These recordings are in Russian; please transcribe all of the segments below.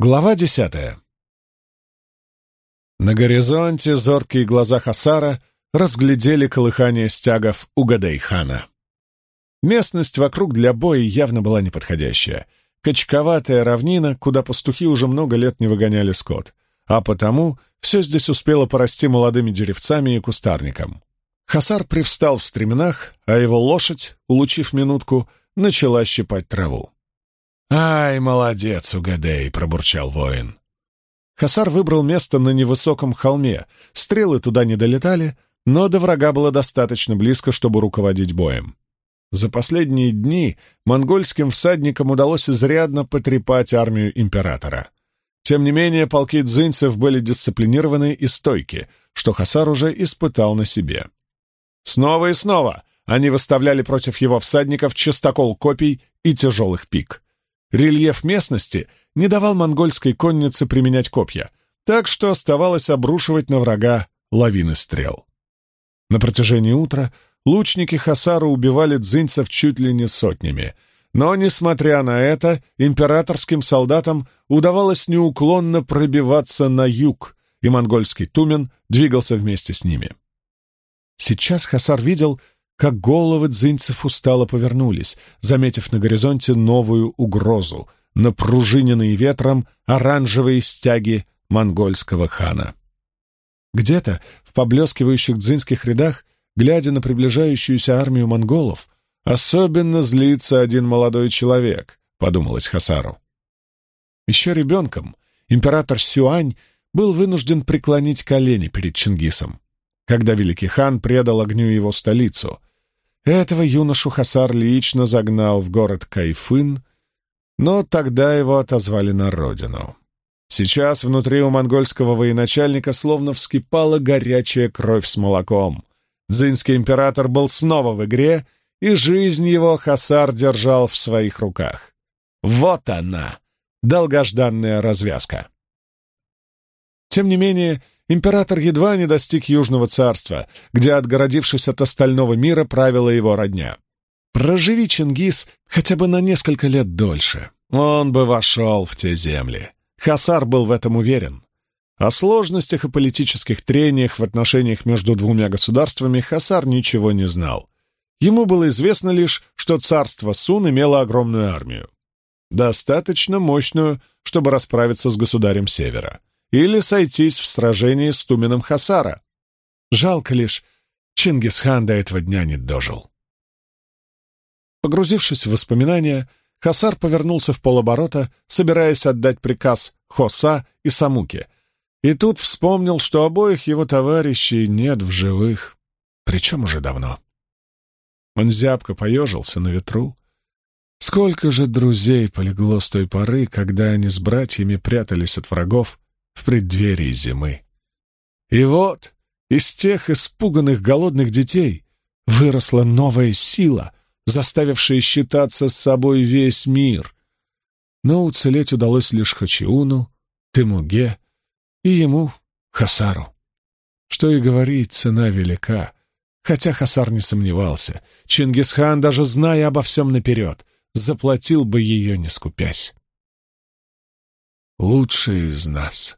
Глава десятая. На горизонте зоркие глаза Хасара разглядели колыхание стягов Угадейхана. Местность вокруг для боя явно была неподходящая. Качковатая равнина, куда пастухи уже много лет не выгоняли скот, а потому все здесь успело порасти молодыми деревцами и кустарником. Хасар привстал в стременах, а его лошадь, улучив минутку, начала щипать траву. «Ай, молодец, Угадей!» — пробурчал воин. Хасар выбрал место на невысоком холме. Стрелы туда не долетали, но до врага было достаточно близко, чтобы руководить боем. За последние дни монгольским всадникам удалось изрядно потрепать армию императора. Тем не менее, полки дзинцев были дисциплинированы и стойки, что Хасар уже испытал на себе. Снова и снова они выставляли против его всадников частокол копий и тяжелых пик. Рельеф местности не давал монгольской коннице применять копья, так что оставалось обрушивать на врага лавины стрел. На протяжении утра лучники Хасара убивали дзинцев чуть ли не сотнями, но, несмотря на это, императорским солдатам удавалось неуклонно пробиваться на юг, и монгольский Тумен двигался вместе с ними. Сейчас Хасар видел, как головы дзинцев устало повернулись, заметив на горизонте новую угрозу, напружиненные ветром оранжевые стяги монгольского хана. Где-то в поблескивающих дзинских рядах, глядя на приближающуюся армию монголов, особенно злится один молодой человек, подумалось Хасару. Еще ребенком император Сюань был вынужден преклонить колени перед Чингисом, когда великий хан предал огню его столицу — этого юношу Хасар лично загнал в город Кайфын, но тогда его отозвали на родину. Сейчас внутри у монгольского военачальника словно вскипала горячая кровь с молоком. Дзинский император был снова в игре, и жизнь его Хасар держал в своих руках. Вот она, долгожданная развязка. Тем не менее, император едва не достиг Южного царства, где, отгородившись от остального мира, правила его родня. Проживи Чингис хотя бы на несколько лет дольше, он бы вошел в те земли. Хасар был в этом уверен. О сложностях и политических трениях в отношениях между двумя государствами Хасар ничего не знал. Ему было известно лишь, что царство Сун имело огромную армию. Достаточно мощную, чтобы расправиться с государем Севера или сойтись в сражении с Туменом Хасара. Жалко лишь, Чингисхан до этого дня не дожил. Погрузившись в воспоминания, Хасар повернулся в полоборота, собираясь отдать приказ Хоса и Самуке, и тут вспомнил, что обоих его товарищей нет в живых, причем уже давно. Он зябко поежился на ветру. Сколько же друзей полегло с той поры, когда они с братьями прятались от врагов в преддверии зимы. И вот из тех испуганных голодных детей выросла новая сила, заставившая считаться с собой весь мир. Но уцелеть удалось лишь Хачиуну, Тымуге и ему, Хасару. Что и говорить, цена велика. Хотя Хасар не сомневался, Чингисхан, даже зная обо всем наперед, заплатил бы ее, не скупясь. «Лучший из нас», —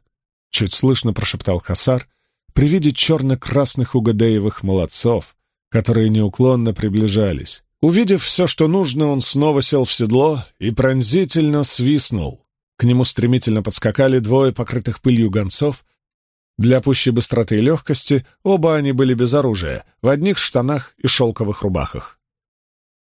чуть слышно прошептал Хасар при виде черно-красных угадеевых молодцов, которые неуклонно приближались. Увидев все, что нужно, он снова сел в седло и пронзительно свистнул. К нему стремительно подскакали двое покрытых пылью гонцов. Для пущей быстроты и легкости оба они были без оружия, в одних штанах и шелковых рубахах.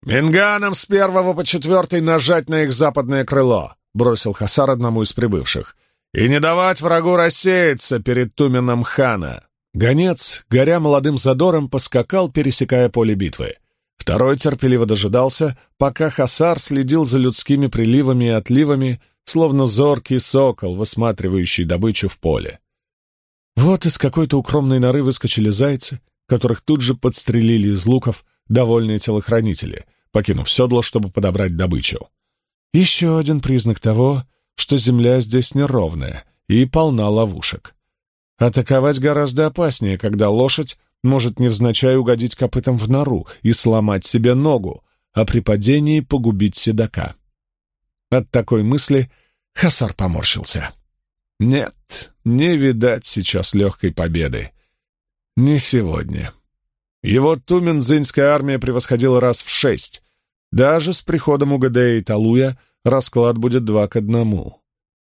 «Минганам с первого по четвертый нажать на их западное крыло!» — бросил Хасар одному из прибывших и не давать врагу рассеяться перед Туменом хана. Гонец, горя молодым задором, поскакал, пересекая поле битвы. Второй терпеливо дожидался, пока Хасар следил за людскими приливами и отливами, словно зоркий сокол, высматривающий добычу в поле. Вот из какой-то укромной норы выскочили зайцы, которых тут же подстрелили из луков довольные телохранители, покинув седло, чтобы подобрать добычу. Еще один признак того, что земля здесь неровная и полна ловушек. Атаковать гораздо опаснее, когда лошадь может невзначай угодить копытом в нору и сломать себе ногу, а при падении погубить седока. От такой мысли Хасар поморщился. Нет, не видать сейчас легкой победы. Не сегодня. Его Тумен-Зинская армия превосходила раз в шесть. Даже с приходом Угадея и Талуя расклад будет два к одному.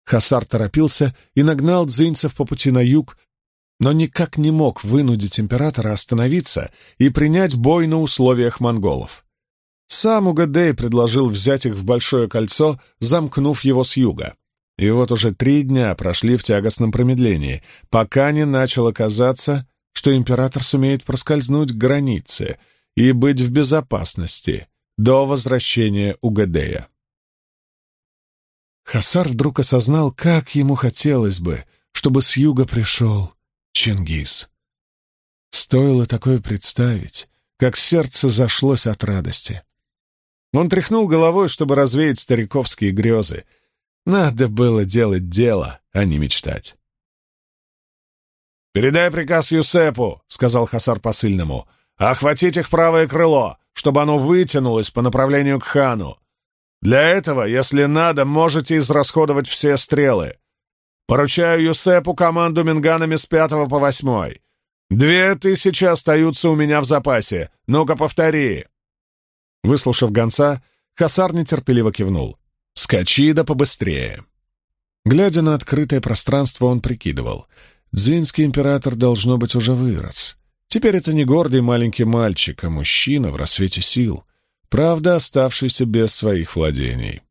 Хасар торопился и нагнал дзинцев по пути на юг, но никак не мог вынудить императора остановиться и принять бой на условиях монголов. Сам Угадей предложил взять их в большое кольцо, замкнув его с юга. И вот уже три дня прошли в тягостном промедлении, пока не начало казаться, что император сумеет проскользнуть к границе и быть в безопасности до возвращения Угадея. Хасар вдруг осознал, как ему хотелось бы, чтобы с юга пришел Чингис. Стоило такое представить, как сердце зашлось от радости. Он тряхнул головой, чтобы развеять стариковские грезы. Надо было делать дело, а не мечтать. «Передай приказ Юсепу», — сказал Хасар посыльному, — «охватить их правое крыло, чтобы оно вытянулось по направлению к хану. Для этого, если надо, можете израсходовать все стрелы. Поручаю Юсепу команду минганами с пятого по восьмой. Две тысячи остаются у меня в запасе. Ну-ка, повтори!» Выслушав гонца, Хасар нетерпеливо кивнул. «Скачи да побыстрее!» Глядя на открытое пространство, он прикидывал. Дзинский император, должно быть, уже вырос. Теперь это не гордый маленький мальчик, а мужчина в рассвете сил правда, оставшийся без своих владений.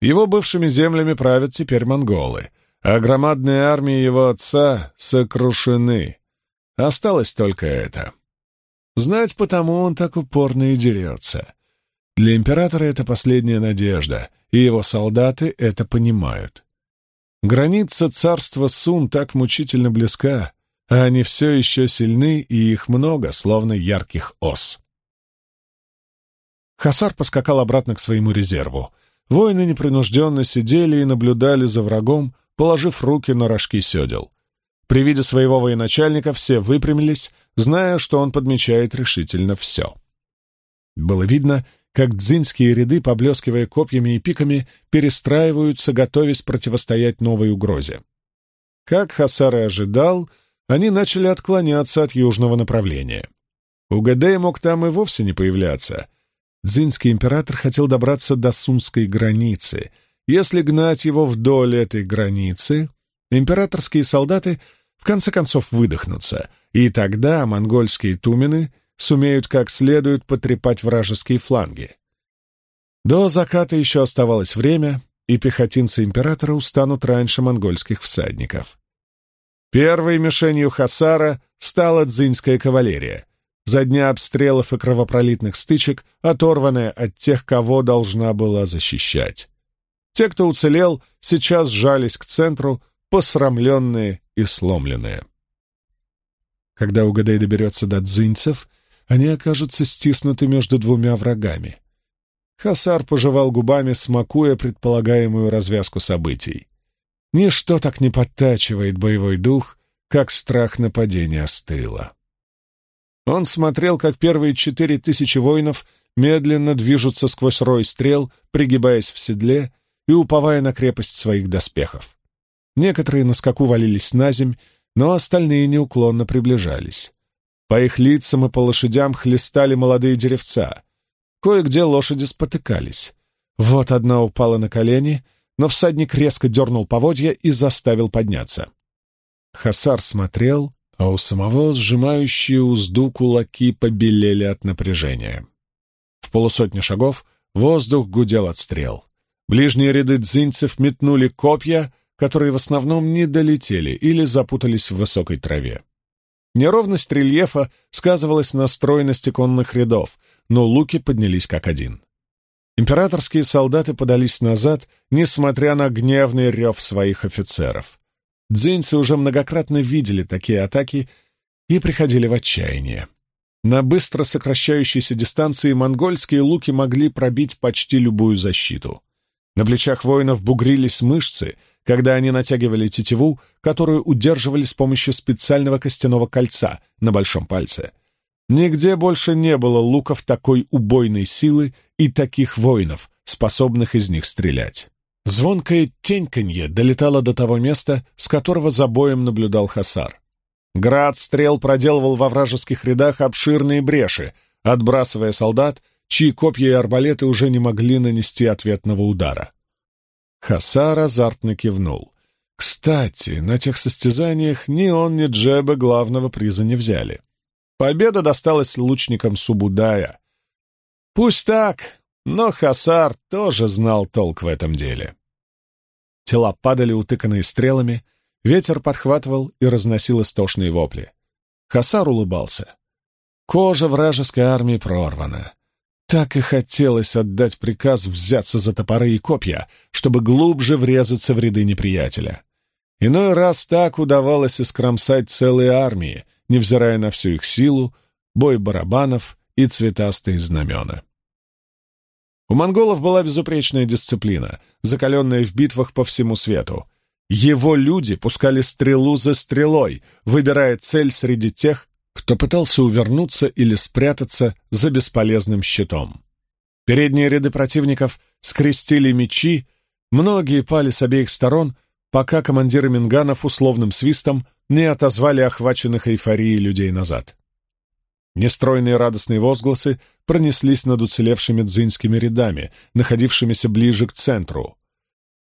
Его бывшими землями правят теперь монголы, а громадные армии его отца сокрушены. Осталось только это. Знать потому он так упорно и дерется. Для императора это последняя надежда, и его солдаты это понимают. Граница царства Сун так мучительно близка, а они все еще сильны, и их много, словно ярких ос. Хасар поскакал обратно к своему резерву. Воины непринужденно сидели и наблюдали за врагом, положив руки на рожки седел. При виде своего военачальника все выпрямились, зная, что он подмечает решительно все. Было видно, как дзинские ряды, поблескивая копьями и пиками, перестраиваются, готовясь противостоять новой угрозе. Как Хасар и ожидал, они начали отклоняться от южного направления. Угадей мог там и вовсе не появляться, Дзинский император хотел добраться до сунской границы. Если гнать его вдоль этой границы, императорские солдаты в конце концов выдохнутся, и тогда монгольские тумены сумеют как следует потрепать вражеские фланги. До заката еще оставалось время, и пехотинцы императора устанут раньше монгольских всадников. Первой мишенью Хасара стала дзинская кавалерия — за дня обстрелов и кровопролитных стычек, оторванная от тех, кого должна была защищать. Те, кто уцелел, сейчас сжались к центру, посрамленные и сломленные. Когда Угадей доберется до дзинцев, они окажутся стиснуты между двумя врагами. Хасар пожевал губами, смакуя предполагаемую развязку событий. Ничто так не подтачивает боевой дух, как страх нападения с тыла. Он смотрел, как первые четыре тысячи воинов медленно движутся сквозь рой стрел, пригибаясь в седле и уповая на крепость своих доспехов. Некоторые на скаку валились на земь, но остальные неуклонно приближались. По их лицам и по лошадям хлестали молодые деревца. Кое-где лошади спотыкались. Вот одна упала на колени, но всадник резко дернул поводья и заставил подняться. Хасар смотрел, а у самого сжимающие узду кулаки побелели от напряжения. В полусотни шагов воздух гудел от стрел. Ближние ряды дзинцев метнули копья, которые в основном не долетели или запутались в высокой траве. Неровность рельефа сказывалась на стройности конных рядов, но луки поднялись как один. Императорские солдаты подались назад, несмотря на гневный рев своих офицеров. Дзинцы уже многократно видели такие атаки и приходили в отчаяние. На быстро сокращающейся дистанции монгольские луки могли пробить почти любую защиту. На плечах воинов бугрились мышцы, когда они натягивали тетиву, которую удерживали с помощью специального костяного кольца на большом пальце. Нигде больше не было луков такой убойной силы и таких воинов, способных из них стрелять. Звонкое теньканье долетало до того места, с которого за боем наблюдал Хасар. Град стрел проделывал во вражеских рядах обширные бреши, отбрасывая солдат, чьи копья и арбалеты уже не могли нанести ответного удара. Хасар азартно кивнул. Кстати, на тех состязаниях ни он, ни Джеба главного приза не взяли. Победа досталась лучникам Субудая. Пусть так, но Хасар тоже знал толк в этом деле. Тела падали, утыканные стрелами, ветер подхватывал и разносил истошные вопли. Хасар улыбался. Кожа вражеской армии прорвана. Так и хотелось отдать приказ взяться за топоры и копья, чтобы глубже врезаться в ряды неприятеля. Иной раз так удавалось искромсать целые армии, невзирая на всю их силу, бой барабанов и цветастые знамена. У монголов была безупречная дисциплина, закаленная в битвах по всему свету. Его люди пускали стрелу за стрелой, выбирая цель среди тех, кто пытался увернуться или спрятаться за бесполезным щитом. Передние ряды противников скрестили мечи, многие пали с обеих сторон, пока командиры минганов условным свистом не отозвали охваченных эйфорией людей назад. Нестройные радостные возгласы пронеслись над уцелевшими дзинскими рядами, находившимися ближе к центру.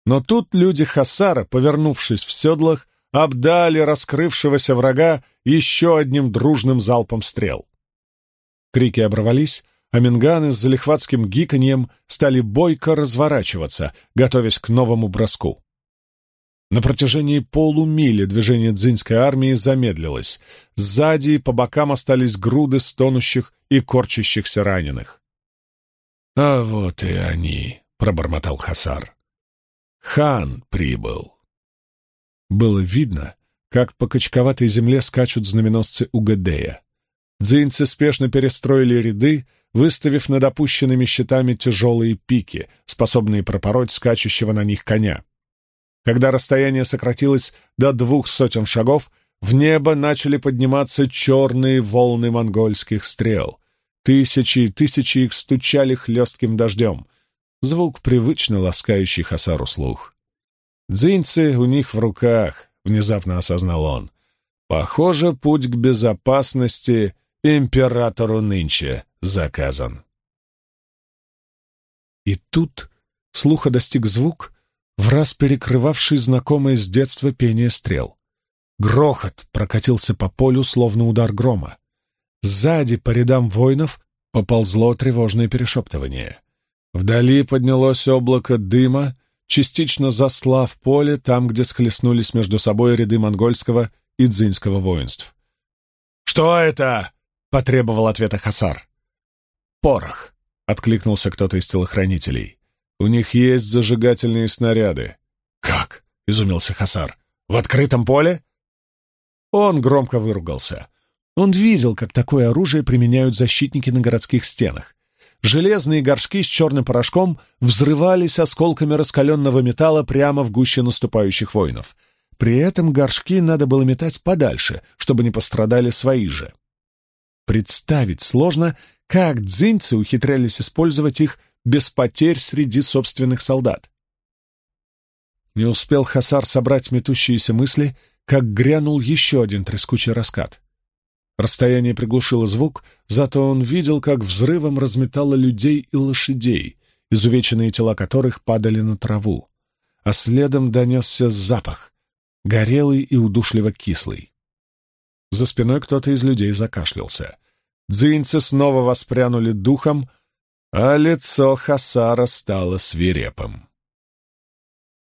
Но тут люди Хасара, повернувшись в седлах, обдали раскрывшегося врага еще одним дружным залпом стрел. Крики оборвались, а минганы с залихватским гиканьем стали бойко разворачиваться, готовясь к новому броску. На протяжении полумили движение дзинской армии замедлилось. Сзади и по бокам остались груды стонущих и корчащихся раненых. «А вот и они», — пробормотал Хасар. «Хан прибыл». Было видно, как по качковатой земле скачут знаменосцы Угадея. Дзинцы спешно перестроили ряды, выставив над опущенными щитами тяжелые пики, способные пропороть скачущего на них коня. Когда расстояние сократилось до двух сотен шагов, в небо начали подниматься черные волны монгольских стрел. Тысячи и тысячи их стучали хлестким дождем. Звук, привычно ласкающий Хасару слух. «Дзиньцы у них в руках», — внезапно осознал он. «Похоже, путь к безопасности императору нынче заказан». И тут слуха достиг звук, в раз перекрывавший знакомое с детства пение стрел. Грохот прокатился по полю, словно удар грома. Сзади, по рядам воинов, поползло тревожное перешептывание. Вдали поднялось облако дыма, частично заслав поле там, где схлестнулись между собой ряды монгольского и дзинского воинств. «Что это?» — потребовал ответа Хасар. «Порох», — откликнулся кто-то из телохранителей. У них есть зажигательные снаряды. Как? изумился Хасар. В открытом поле? Он громко выругался. Он видел, как такое оружие применяют защитники на городских стенах. Железные горшки с черным порошком взрывались осколками раскаленного металла прямо в гуще наступающих воинов. При этом горшки надо было метать подальше, чтобы не пострадали свои же. Представить сложно, как дзиньцы ухитрялись использовать их без потерь среди собственных солдат. Не успел Хасар собрать метущиеся мысли, как грянул еще один трескучий раскат. Расстояние приглушило звук, зато он видел, как взрывом разметало людей и лошадей, изувеченные тела которых падали на траву, а следом донесся запах, горелый и удушливо кислый. За спиной кто-то из людей закашлялся. Дзинцы снова воспрянули духом — а лицо Хасара стало свирепым.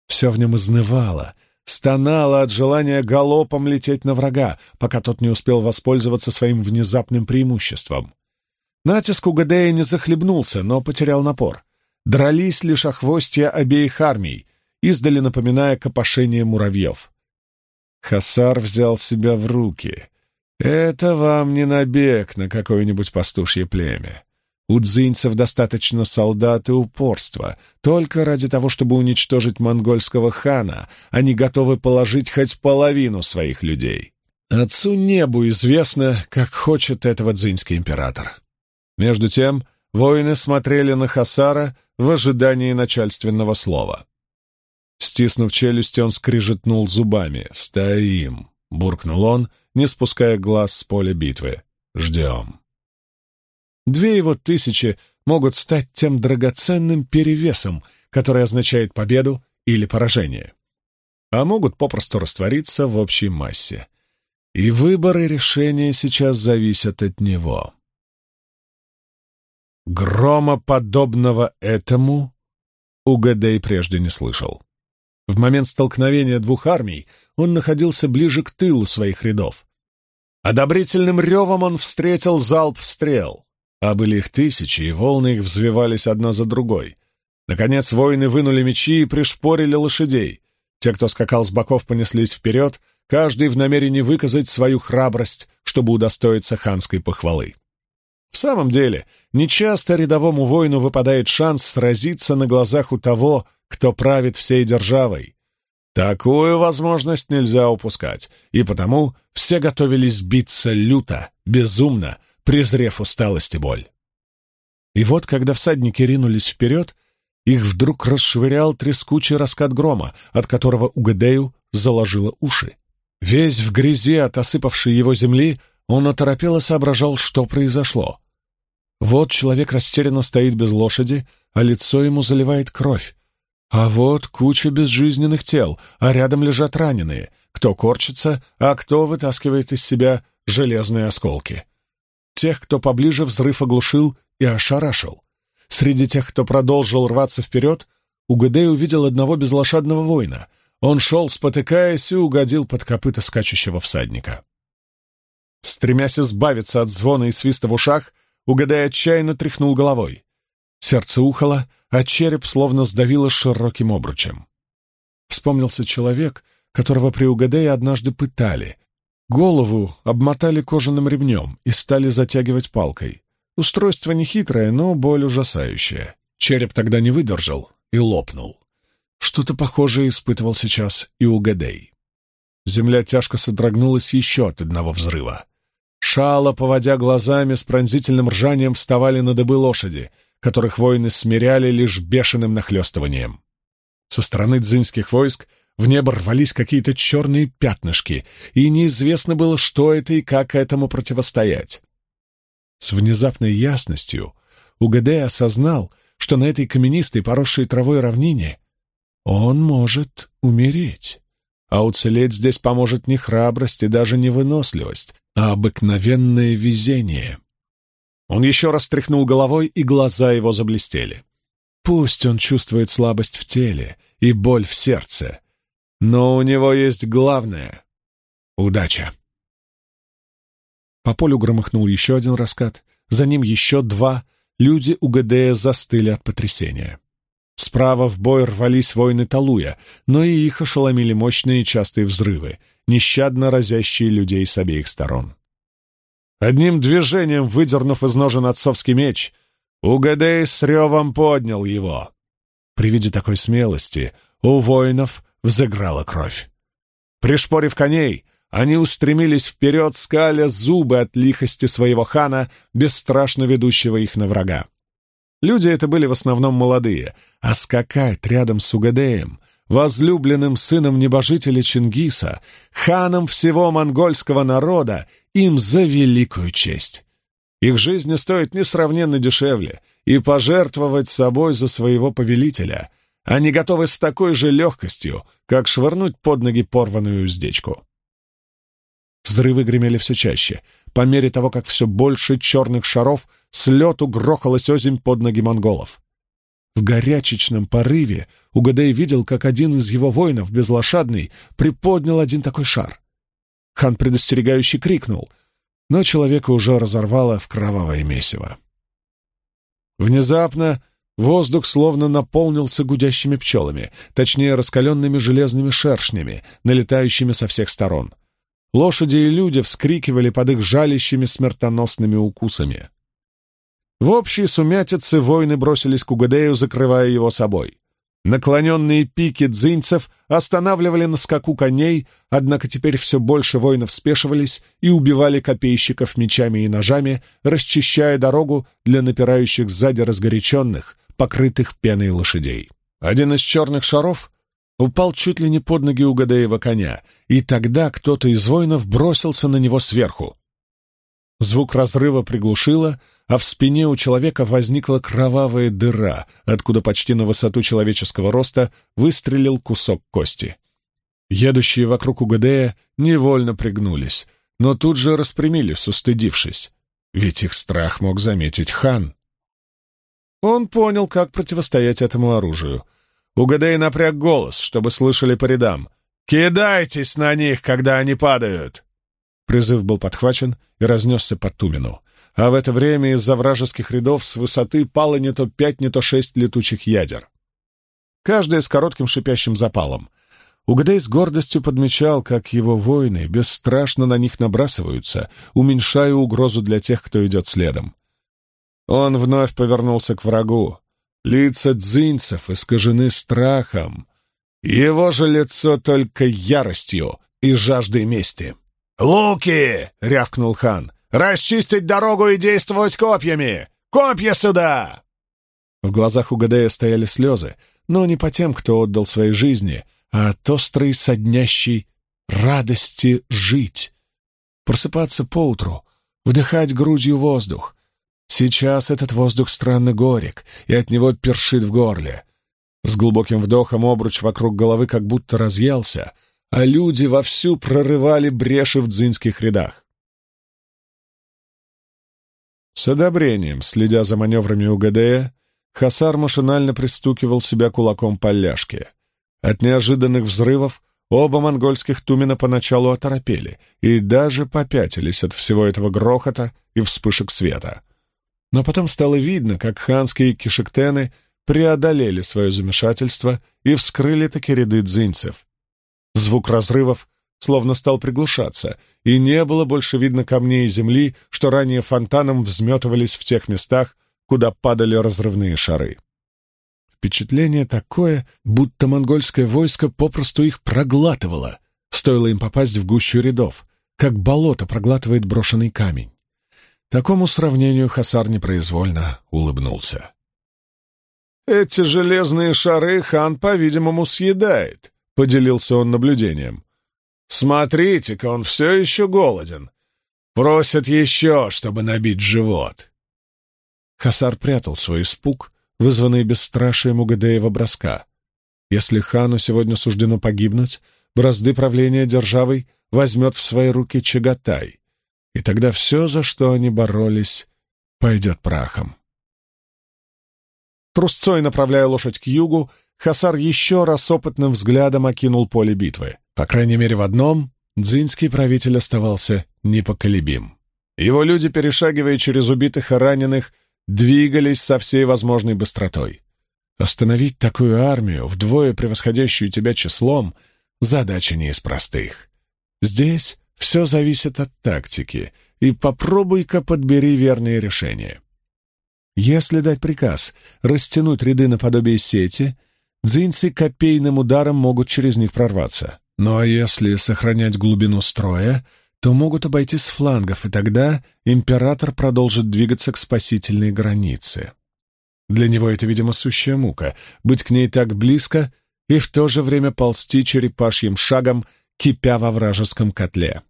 Все в нем изнывало, стонало от желания галопом лететь на врага, пока тот не успел воспользоваться своим внезапным преимуществом. Натиск у Гадея не захлебнулся, но потерял напор. Дрались лишь охвостья обеих армий, издали напоминая копошение муравьев. Хасар взял себя в руки. «Это вам не набег на какое-нибудь пастушье племя. У дзинцев достаточно солдат и упорства. Только ради того, чтобы уничтожить монгольского хана, они готовы положить хоть половину своих людей. Отцу небу известно, как хочет этого дзинский император. Между тем, воины смотрели на Хасара в ожидании начальственного слова. Стиснув челюсти, он скрижетнул зубами. «Стоим!» — буркнул он, не спуская глаз с поля битвы. «Ждем!» Две его тысячи могут стать тем драгоценным перевесом, который означает победу или поражение. А могут попросту раствориться в общей массе. И выбор и решение сейчас зависят от него. Грома, подобного этому, Угадей прежде не слышал. В момент столкновения двух армий он находился ближе к тылу своих рядов. Одобрительным ревом он встретил залп стрел, а были их тысячи, и волны их взвивались одна за другой. Наконец воины вынули мечи и пришпорили лошадей. Те, кто скакал с боков, понеслись вперед, каждый в намерении выказать свою храбрость, чтобы удостоиться ханской похвалы. В самом деле, нечасто рядовому воину выпадает шанс сразиться на глазах у того, кто правит всей державой. Такую возможность нельзя упускать, и потому все готовились биться люто, безумно, презрев усталость и боль. И вот, когда всадники ринулись вперед, их вдруг расшвырял трескучий раскат грома, от которого Угадею заложило уши. Весь в грязи от осыпавшей его земли, он оторопело соображал, что произошло. Вот человек растерянно стоит без лошади, а лицо ему заливает кровь. А вот куча безжизненных тел, а рядом лежат раненые. Кто корчится, а кто вытаскивает из себя железные осколки. Тех, кто поближе взрыв оглушил и ошарашил. Среди тех, кто продолжил рваться вперед, Угадей увидел одного безлошадного воина — он шел, спотыкаясь, и угодил под копыта скачущего всадника. Стремясь избавиться от звона и свиста в ушах, Угадай отчаянно тряхнул головой. Сердце ухало, а череп словно сдавило широким обручем. Вспомнился человек, которого при Угадее однажды пытали. Голову обмотали кожаным ремнем и стали затягивать палкой. Устройство нехитрое, но боль ужасающая. Череп тогда не выдержал и лопнул. Что-то похожее испытывал сейчас и Угадей. Земля тяжко содрогнулась еще от одного взрыва. Шало, поводя глазами, с пронзительным ржанием вставали на дыбы лошади, которых воины смиряли лишь бешеным нахлестыванием. Со стороны дзинских войск в небо рвались какие-то черные пятнышки, и неизвестно было, что это и как этому противостоять. С внезапной ясностью Угадей осознал, что на этой каменистой, поросшей травой равнине он может умереть. А уцелеть здесь поможет не храбрость и даже не выносливость, а обыкновенное везение. Он еще раз тряхнул головой, и глаза его заблестели. Пусть он чувствует слабость в теле и боль в сердце, но у него есть главное — удача. По полю громыхнул еще один раскат, за ним еще два, люди у ГД застыли от потрясения. Справа в бой рвались воины Талуя, но и их ошеломили мощные частые взрывы, нещадно разящие людей с обеих сторон. Одним движением, выдернув из ножен отцовский меч, Угадей с ревом поднял его. При виде такой смелости у воинов взыграла кровь. Пришпорив коней, они устремились вперед, скаля зубы от лихости своего хана, бесстрашно ведущего их на врага. Люди это были в основном молодые, а скакать рядом с Угадеем, возлюбленным сыном небожителя Чингиса, ханом всего монгольского народа, им за великую честь. Их жизни стоит несравненно дешевле, и пожертвовать собой за своего повелителя они готовы с такой же легкостью, как швырнуть под ноги порванную уздечку. Взрывы гремели все чаще. По мере того, как все больше черных шаров с лету грохалось озимь под ноги монголов. В горячечном порыве Угадей видел, как один из его воинов, безлошадный, приподнял один такой шар. Хан предостерегающе крикнул, но человека уже разорвало в кровавое месиво. Внезапно воздух словно наполнился гудящими пчелами, точнее раскаленными железными шершнями, налетающими со всех сторон. Лошади и люди вскрикивали под их жалящими смертоносными укусами. В общей сумятице воины бросились к Угадею, закрывая его собой. Наклоненные пики дзинцев останавливали на скаку коней, однако теперь все больше воинов спешивались и убивали копейщиков мечами и ножами, расчищая дорогу для напирающих сзади разгоряченных, покрытых пеной лошадей. Один из черных шаров упал чуть ли не под ноги у Гадеева коня, и тогда кто-то из воинов бросился на него сверху. Звук разрыва приглушило, а в спине у человека возникла кровавая дыра, откуда почти на высоту человеческого роста выстрелил кусок кости. Едущие вокруг Угадея невольно пригнулись, но тут же распрямились, устыдившись, ведь их страх мог заметить хан. Он понял, как противостоять этому оружию. Угадей напряг голос, чтобы слышали по рядам. «Кидайтесь на них, когда они падают!» Призыв был подхвачен и разнесся по Тумину. А в это время из-за вражеских рядов с высоты пало не то пять, не то шесть летучих ядер. Каждая с коротким шипящим запалом. Угадей с гордостью подмечал, как его воины бесстрашно на них набрасываются, уменьшая угрозу для тех, кто идет следом. Он вновь повернулся к врагу. Лица дзинцев искажены страхом. Его же лицо только яростью и жаждой мести. «Луки!» — рявкнул хан. «Расчистить дорогу и действовать копьями! Копья сюда!» В глазах у Гадея стояли слезы, но не по тем, кто отдал своей жизни, а от острой соднящей радости жить. Просыпаться поутру, вдыхать грудью воздух. Сейчас этот воздух странно горек, и от него першит в горле. С глубоким вдохом обруч вокруг головы как будто разъелся — а люди вовсю прорывали бреши в дзинских рядах. С одобрением, следя за маневрами УГД, Хасар машинально пристукивал себя кулаком по ляжке. От неожиданных взрывов оба монгольских тумена поначалу оторопели и даже попятились от всего этого грохота и вспышек света. Но потом стало видно, как ханские кишектены преодолели свое замешательство и вскрыли таки ряды дзинцев. Звук разрывов словно стал приглушаться, и не было больше видно камней и земли, что ранее фонтаном взметывались в тех местах, куда падали разрывные шары. Впечатление такое, будто монгольское войско попросту их проглатывало, стоило им попасть в гущу рядов, как болото проглатывает брошенный камень. Такому сравнению Хасар непроизвольно улыбнулся. «Эти железные шары хан, по-видимому, съедает», — поделился он наблюдением. «Смотрите-ка, он все еще голоден. Просят еще, чтобы набить живот». Хасар прятал свой испуг, вызванный бесстрашием Угадеева броска. Если хану сегодня суждено погибнуть, бразды правления державой возьмет в свои руки Чагатай, и тогда все, за что они боролись, пойдет прахом. Трусцой направляя лошадь к югу, Хасар еще раз опытным взглядом окинул поле битвы. По крайней мере, в одном дзинский правитель оставался непоколебим. Его люди, перешагивая через убитых и раненых, двигались со всей возможной быстротой. Остановить такую армию, вдвое превосходящую тебя числом, задача не из простых. Здесь все зависит от тактики, и попробуй-ка подбери верные решения. Если дать приказ растянуть ряды наподобие сети — Дзинцы копейным ударом могут через них прорваться. Ну а если сохранять глубину строя, то могут обойти с флангов, и тогда император продолжит двигаться к спасительной границе. Для него это, видимо, сущая мука — быть к ней так близко и в то же время ползти черепашьим шагом, кипя во вражеском котле.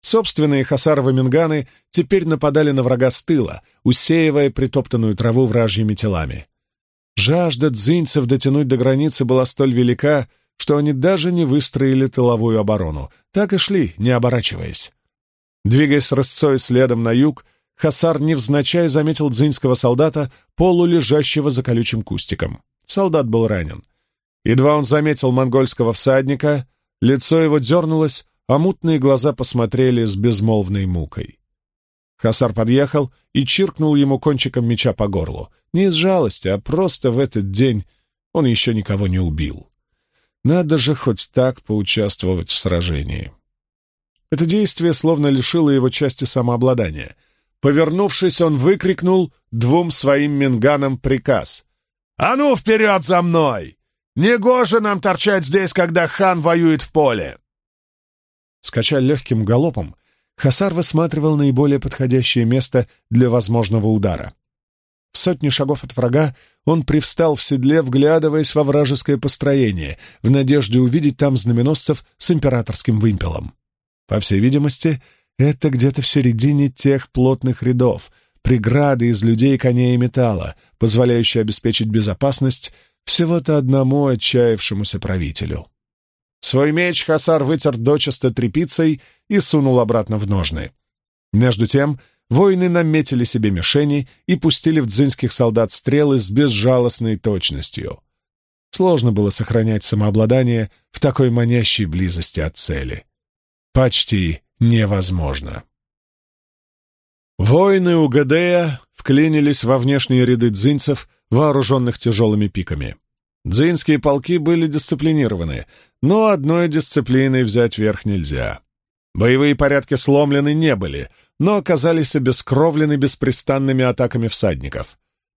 Собственные хасаровы минганы теперь нападали на врага с тыла, усеивая притоптанную траву вражьими телами. Жажда дзинцев дотянуть до границы была столь велика, что они даже не выстроили тыловую оборону, так и шли, не оборачиваясь. Двигаясь рысцой следом на юг, Хасар невзначай заметил дзинского солдата, полулежащего за колючим кустиком. Солдат был ранен. Едва он заметил монгольского всадника, лицо его дернулось, а мутные глаза посмотрели с безмолвной мукой. Хасар подъехал и чиркнул ему кончиком меча по горлу. Не из жалости, а просто в этот день он еще никого не убил. Надо же хоть так поучаствовать в сражении. Это действие словно лишило его части самообладания. Повернувшись, он выкрикнул двум своим минганам приказ. «А ну, вперед за мной! Негоже нам торчать здесь, когда хан воюет в поле!» Скача легким галопом, Хасар высматривал наиболее подходящее место для возможного удара. В сотни шагов от врага он привстал в седле, вглядываясь во вражеское построение, в надежде увидеть там знаменосцев с императорским вымпелом. По всей видимости, это где-то в середине тех плотных рядов, преграды из людей, коней и металла, позволяющие обеспечить безопасность всего-то одному отчаявшемуся правителю. Свой меч Хасар вытер дочисто тряпицей и сунул обратно в ножны. Между тем воины наметили себе мишени и пустили в дзинских солдат стрелы с безжалостной точностью. Сложно было сохранять самообладание в такой манящей близости от цели. Почти невозможно. Воины Угадея вклинились во внешние ряды дзинцев, вооруженных тяжелыми пиками. Дзинские полки были дисциплинированы, но одной дисциплиной взять верх нельзя. Боевые порядки сломлены не были, но оказались обескровлены беспрестанными атаками всадников.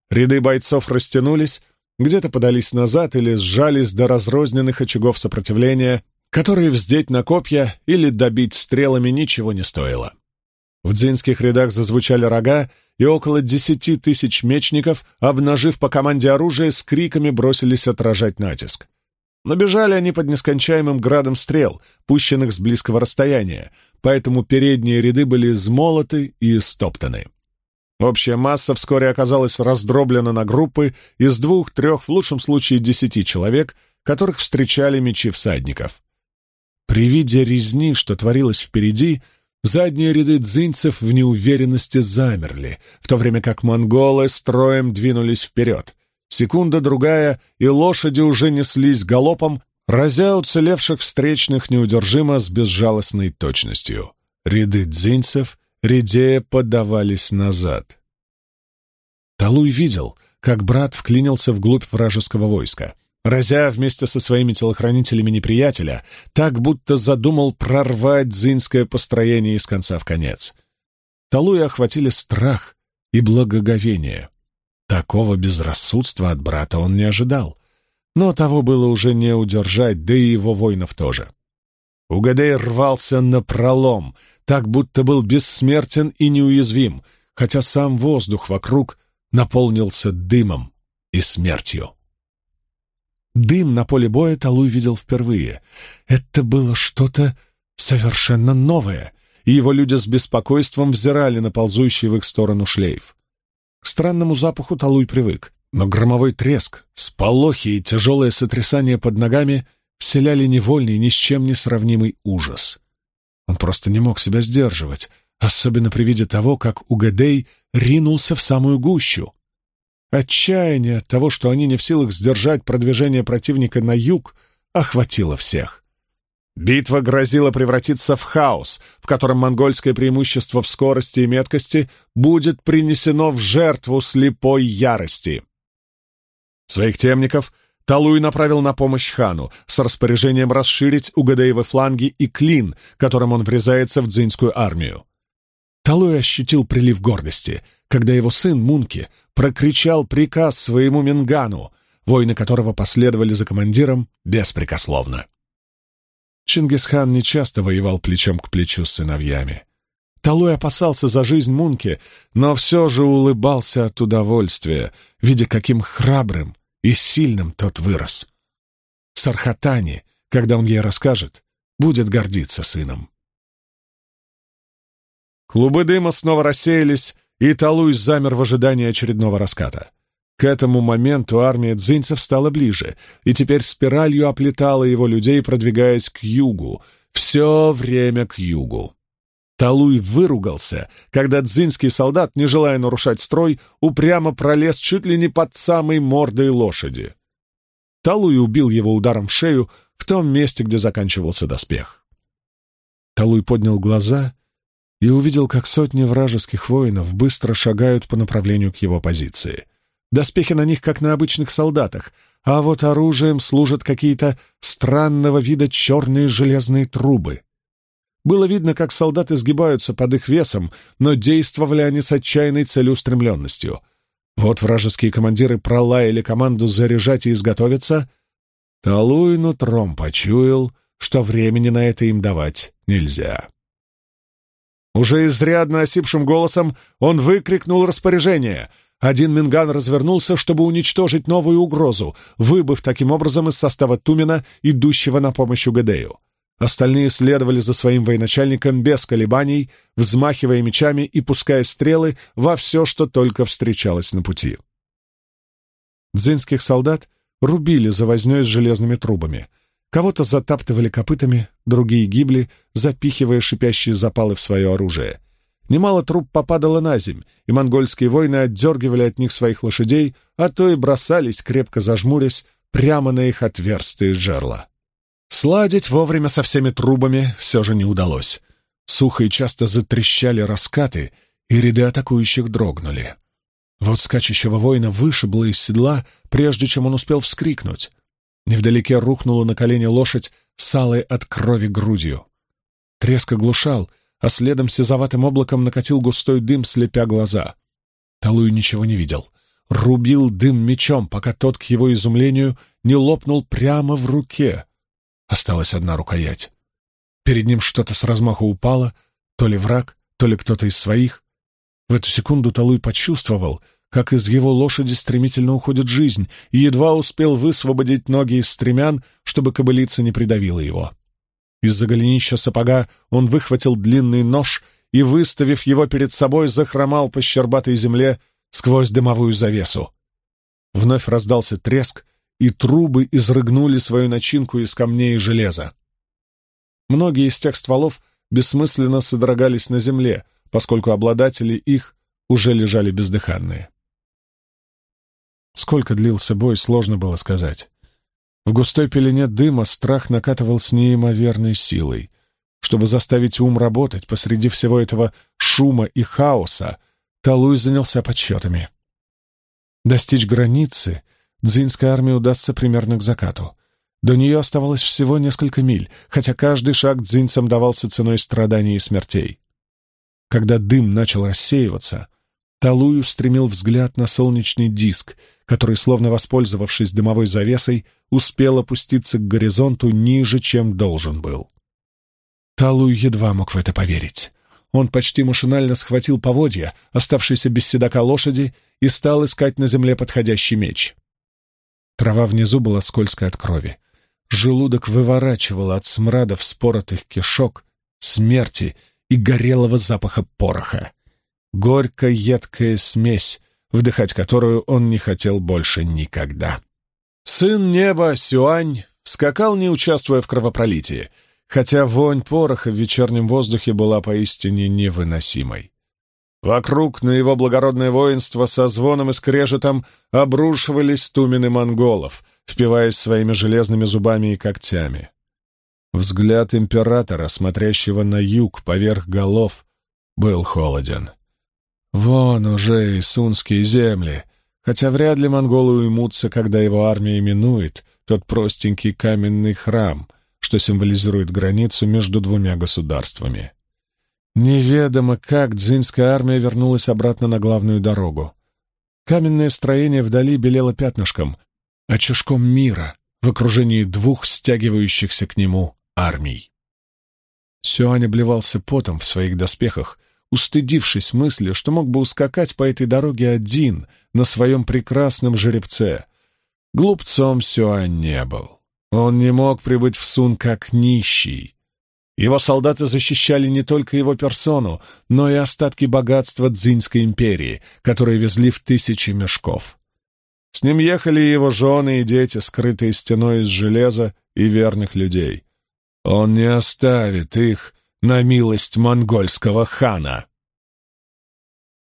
Ряды бойцов растянулись, где-то подались назад или сжались до разрозненных очагов сопротивления, которые вздеть на копья или добить стрелами ничего не стоило. В дзинских рядах зазвучали рога, и около десяти тысяч мечников, обнажив по команде оружие, с криками бросились отражать натиск. Набежали они под нескончаемым градом стрел, пущенных с близкого расстояния, поэтому передние ряды были измолоты и стоптаны. Общая масса вскоре оказалась раздроблена на группы из двух-трех, в лучшем случае десяти человек, которых встречали мечи всадников. При виде резни, что творилось впереди, Задние ряды дзинцев в неуверенности замерли, в то время как монголы строем двинулись вперед. Секунда-другая, и лошади уже неслись галопом, разя уцелевших встречных неудержимо с безжалостной точностью. Ряды дзинцев редея подавались назад. Талуй видел, как брат вклинился вглубь вражеского войска — разя вместе со своими телохранителями неприятеля, так будто задумал прорвать дзинское построение из конца в конец. Талуя охватили страх и благоговение. Такого безрассудства от брата он не ожидал, но того было уже не удержать, да и его воинов тоже. Угадей рвался на пролом, так будто был бессмертен и неуязвим, хотя сам воздух вокруг наполнился дымом и смертью. Дым на поле боя Талуй видел впервые. Это было что-то совершенно новое, и его люди с беспокойством взирали на ползущий в их сторону шлейф. К странному запаху Талуй привык, но громовой треск, сполохи и тяжелое сотрясание под ногами вселяли невольный, ни с чем не сравнимый ужас. Он просто не мог себя сдерживать, особенно при виде того, как Угадей ринулся в самую гущу. Отчаяние от того, что они не в силах сдержать продвижение противника на юг, охватило всех. Битва грозила превратиться в хаос, в котором монгольское преимущество в скорости и меткости будет принесено в жертву слепой ярости. Своих темников Талуй направил на помощь хану с распоряжением расширить Угадаевы фланги и клин, которым он врезается в дзинскую армию. Талуй ощутил прилив гордости, когда его сын Мунки прокричал приказ своему Мингану, воины которого последовали за командиром беспрекословно. Чингисхан нечасто воевал плечом к плечу с сыновьями. Талуй опасался за жизнь Мунки, но все же улыбался от удовольствия, видя, каким храбрым и сильным тот вырос. Сархатани, когда он ей расскажет, будет гордиться сыном. Клубы дыма снова рассеялись, и Талуй замер в ожидании очередного раската. К этому моменту армия дзинцев стала ближе, и теперь спиралью оплетала его людей, продвигаясь к югу, все время к югу. Талуй выругался, когда дзинский солдат, не желая нарушать строй, упрямо пролез чуть ли не под самой мордой лошади. Талуй убил его ударом в шею в том месте, где заканчивался доспех. Талуй поднял глаза и увидел, как сотни вражеских воинов быстро шагают по направлению к его позиции. Доспехи на них, как на обычных солдатах, а вот оружием служат какие-то странного вида черные железные трубы. Было видно, как солдаты сгибаются под их весом, но действовали они с отчаянной целеустремленностью. Вот вражеские командиры пролаяли команду заряжать и изготовиться. Талуй нутром почуял, что времени на это им давать нельзя. Уже изрядно осипшим голосом он выкрикнул распоряжение. один Минган развернулся, чтобы уничтожить новую угрозу, выбыв таким образом из состава Тумена, идущего на помощь Угадею. Остальные следовали за своим военачальником без колебаний, взмахивая мечами и пуская стрелы во все, что только встречалось на пути. Дзинских солдат рубили за вознёй с железными трубами. Кого-то затаптывали копытами, другие гибли, запихивая шипящие запалы в свое оружие. Немало труп попадало на земь, и монгольские воины отдергивали от них своих лошадей, а то и бросались, крепко зажмурясь, прямо на их отверстые жерла. Сладить вовремя со всеми трубами все же не удалось. Сухо и часто затрещали раскаты, и ряды атакующих дрогнули. Вот скачущего воина вышибло из седла, прежде чем он успел вскрикнуть. Невдалеке рухнула на колени лошадь с алой от крови грудью. Треск оглушал, а следом сизоватым облаком накатил густой дым, слепя глаза. Талуй ничего не видел. Рубил дым мечом, пока тот, к его изумлению, не лопнул прямо в руке. Осталась одна рукоять. Перед ним что-то с размаху упало, то ли враг, то ли кто-то из своих. В эту секунду Талуй почувствовал, как из его лошади стремительно уходит жизнь, и едва успел высвободить ноги из стремян, чтобы кобылица не придавила его. Из-за голенища сапога он выхватил длинный нож и, выставив его перед собой, захромал по щербатой земле сквозь дымовую завесу. Вновь раздался треск, и трубы изрыгнули свою начинку из камней и железа. Многие из тех стволов бессмысленно содрогались на земле, поскольку обладатели их уже лежали бездыханные. Сколько длился бой, сложно было сказать. В густой пелене дыма страх накатывал с неимоверной силой. Чтобы заставить ум работать посреди всего этого шума и хаоса, Талуй занялся подсчетами. Достичь границы дзинской армии удастся примерно к закату. До нее оставалось всего несколько миль, хотя каждый шаг дзинцам давался ценой страданий и смертей. Когда дым начал рассеиваться, Талуй устремил взгляд на солнечный диск, который, словно воспользовавшись дымовой завесой, успел опуститься к горизонту ниже, чем должен был. Талуй едва мог в это поверить. Он почти машинально схватил поводья, оставшиеся без седока лошади, и стал искать на земле подходящий меч. Трава внизу была скользкой от крови. Желудок выворачивало от смрада вспоротых кишок, смерти и горелого запаха пороха. Горько-едкая смесь, вдыхать которую он не хотел больше никогда. Сын неба, Сюань, скакал, не участвуя в кровопролитии, хотя вонь пороха в вечернем воздухе была поистине невыносимой. Вокруг на его благородное воинство со звоном и скрежетом обрушивались тумены монголов, впиваясь своими железными зубами и когтями. Взгляд императора, смотрящего на юг поверх голов, был холоден. Вон уже и сунские земли, хотя вряд ли монголы уймутся, когда его армия минует тот простенький каменный храм, что символизирует границу между двумя государствами. Неведомо, как дзинская армия вернулась обратно на главную дорогу. Каменное строение вдали белело пятнышком, очишком мира в окружении двух стягивающихся к нему армий. Сюань обливался потом в своих доспехах, устыдившись мысли, что мог бы ускакать по этой дороге один на своем прекрасном жеребце. Глупцом Сюань не был. Он не мог прибыть в Сун как нищий. Его солдаты защищали не только его персону, но и остатки богатства Дзинской империи, которые везли в тысячи мешков. С ним ехали его жены и дети, скрытые стеной из железа и верных людей. Он не оставит их на милость монгольского хана.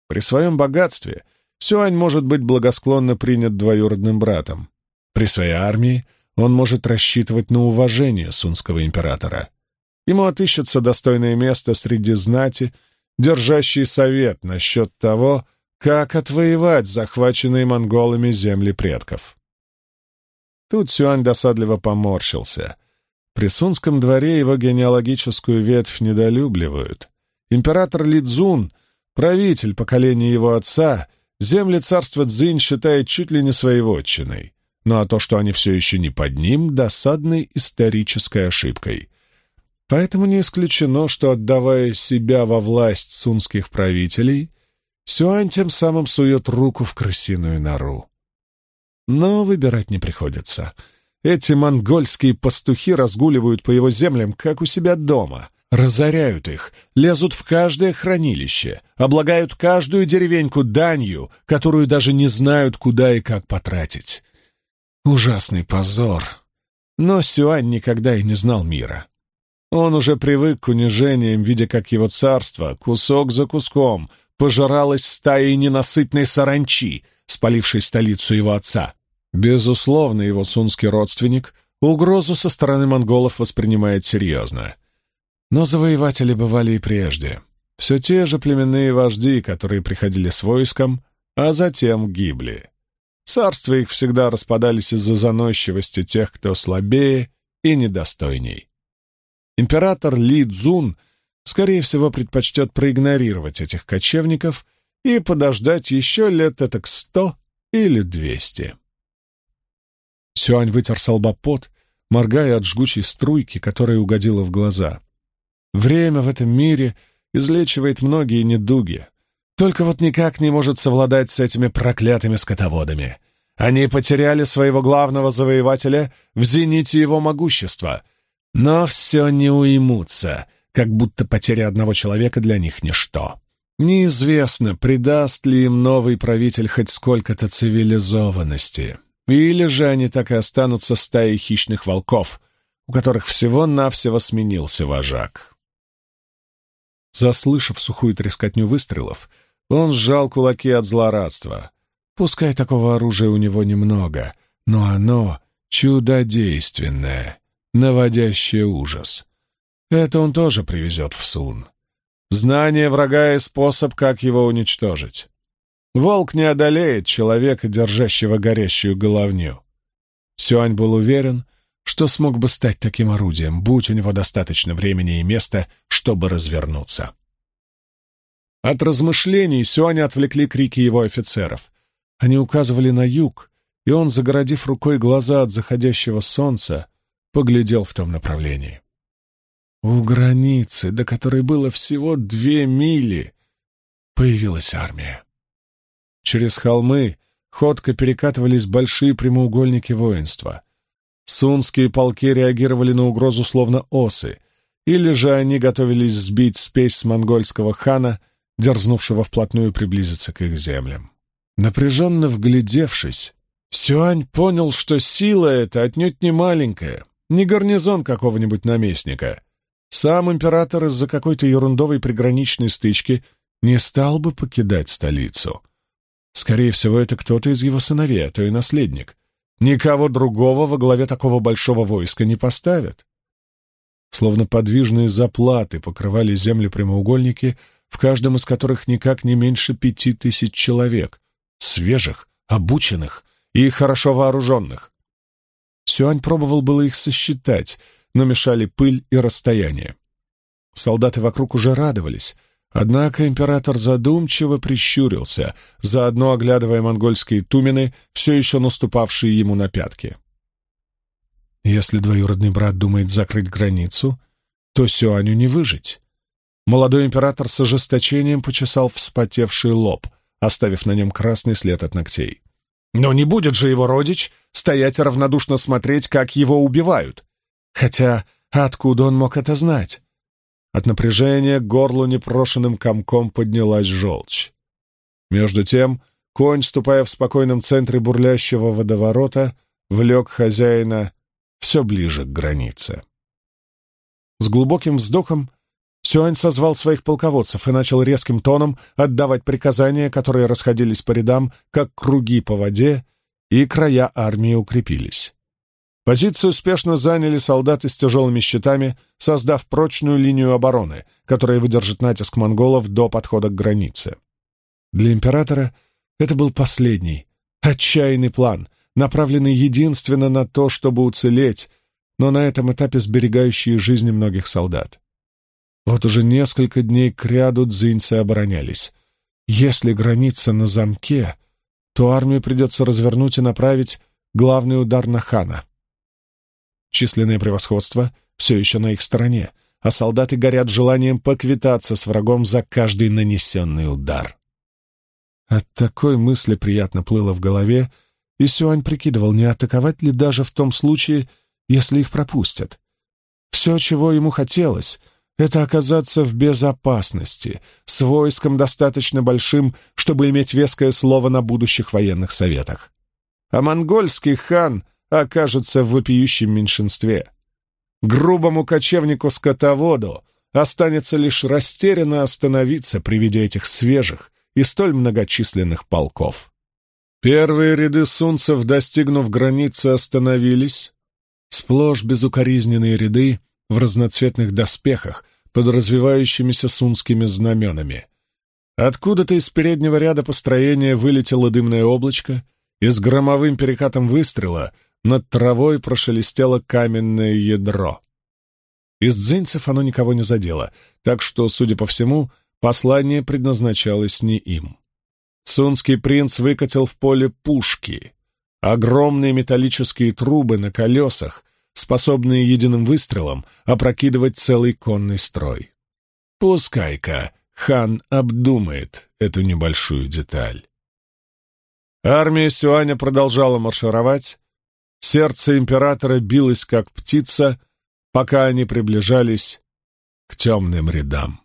При своем богатстве Сюань может быть благосклонно принят двоюродным братом. При своей армии он может рассчитывать на уважение сунского императора. Ему отыщется достойное место среди знати, держащий совет насчет того, как отвоевать захваченные монголами земли предков. Тут Сюань досадливо поморщился. При сунском дворе его генеалогическую ветвь недолюбливают. Император Лидзун, правитель поколения его отца, земли царства Цзинь считает чуть ли не своей вотчиной. Ну а то, что они все еще не под ним, досадной исторической ошибкой. Поэтому не исключено, что, отдавая себя во власть сунских правителей, Сюань тем самым сует руку в крысиную нору. Но выбирать не приходится. Эти монгольские пастухи разгуливают по его землям, как у себя дома. Разоряют их, лезут в каждое хранилище, облагают каждую деревеньку данью, которую даже не знают, куда и как потратить. Ужасный позор. Но Сюань никогда и не знал мира. Он уже привык к унижениям, видя, как его царство, кусок за куском, пожиралось стаей ненасытной саранчи, спалившей столицу его отца. Безусловно, его сунский родственник угрозу со стороны монголов воспринимает серьезно. Но завоеватели бывали и прежде. Все те же племенные вожди, которые приходили с войском, а затем гибли. Царства их всегда распадались из-за заносчивости тех, кто слабее и недостойней. Император Ли Цзун, скорее всего, предпочтет проигнорировать этих кочевников и подождать еще лет этак сто или двести. Сюань вытер с моргая от жгучей струйки, которая угодила в глаза. Время в этом мире излечивает многие недуги. Только вот никак не может совладать с этими проклятыми скотоводами. Они потеряли своего главного завоевателя в зените его могущества, но все не уймутся, как будто потеря одного человека для них ничто. Неизвестно, придаст ли им новый правитель хоть сколько-то цивилизованности. Или же они так и останутся стаей хищных волков, у которых всего-навсего сменился вожак. Заслышав сухую трескотню выстрелов, он сжал кулаки от злорадства. Пускай такого оружия у него немного, но оно чудодейственное, наводящее ужас. Это он тоже привезет в Сун. Знание врага и способ, как его уничтожить. Волк не одолеет человека, держащего горящую головню. Сюань был уверен, что смог бы стать таким орудием, будь у него достаточно времени и места, чтобы развернуться. От размышлений Сюаня отвлекли крики его офицеров. Они указывали на юг, и он, загородив рукой глаза от заходящего солнца, поглядел в том направлении. У границы, до которой было всего две мили, появилась армия. Через холмы ходко перекатывались большие прямоугольники воинства. Сунские полки реагировали на угрозу словно осы, или же они готовились сбить спесь монгольского хана, дерзнувшего вплотную приблизиться к их землям. Напряженно вглядевшись, Сюань понял, что сила эта отнюдь не маленькая, не гарнизон какого-нибудь наместника. Сам император из-за какой-то ерундовой приграничной стычки не стал бы покидать столицу. Скорее всего, это кто-то из его сыновей, а то и наследник. Никого другого во главе такого большого войска не поставят. Словно подвижные заплаты покрывали земли прямоугольники, в каждом из которых никак не меньше пяти тысяч человек, свежих, обученных и хорошо вооруженных. Сюань пробовал было их сосчитать, но мешали пыль и расстояние. Солдаты вокруг уже радовались, Однако император задумчиво прищурился, заодно оглядывая монгольские тумены, все еще наступавшие ему на пятки. Если двоюродный брат думает закрыть границу, то Сюаню не выжить. Молодой император с ожесточением почесал вспотевший лоб, оставив на нем красный след от ногтей. Но не будет же его родич стоять и равнодушно смотреть, как его убивают. Хотя откуда он мог это знать? От напряжения к горлу непрошенным комком поднялась желчь. Между тем, конь, ступая в спокойном центре бурлящего водоворота, влек хозяина все ближе к границе. С глубоким вздохом Сюань созвал своих полководцев и начал резким тоном отдавать приказания, которые расходились по рядам, как круги по воде, и края армии укрепились. Позицию успешно заняли солдаты с тяжелыми щитами, создав прочную линию обороны, которая выдержит натиск монголов до подхода к границе. Для императора это был последний, отчаянный план, направленный единственно на то, чтобы уцелеть, но на этом этапе сберегающие жизни многих солдат. Вот уже несколько дней кряду дзиньцы оборонялись. Если граница на замке, то армию придется развернуть и направить главный удар на хана — Численное превосходство все еще на их стороне, а солдаты горят желанием поквитаться с врагом за каждый нанесенный удар. От такой мысли приятно плыло в голове, и Сюань прикидывал, не атаковать ли даже в том случае, если их пропустят. Все, чего ему хотелось, это оказаться в безопасности, с войском достаточно большим, чтобы иметь веское слово на будущих военных советах. А монгольский хан окажется в вопиющем меньшинстве. Грубому кочевнику-скотоводу останется лишь растерянно остановиться при виде этих свежих и столь многочисленных полков. Первые ряды сунцев, достигнув границы, остановились. Сплошь безукоризненные ряды в разноцветных доспехах под развивающимися сунскими знаменами. Откуда-то из переднего ряда построения вылетело дымное облачко, и с громовым перекатом выстрела над травой прошелестело каменное ядро. Из дзинцев оно никого не задело, так что, судя по всему, послание предназначалось не им. Сунский принц выкатил в поле пушки, огромные металлические трубы на колесах, способные единым выстрелом опрокидывать целый конный строй. Пускай-ка хан обдумает эту небольшую деталь. Армия Сюаня продолжала маршировать, сердце императора билось, как птица, пока они приближались к темным рядам.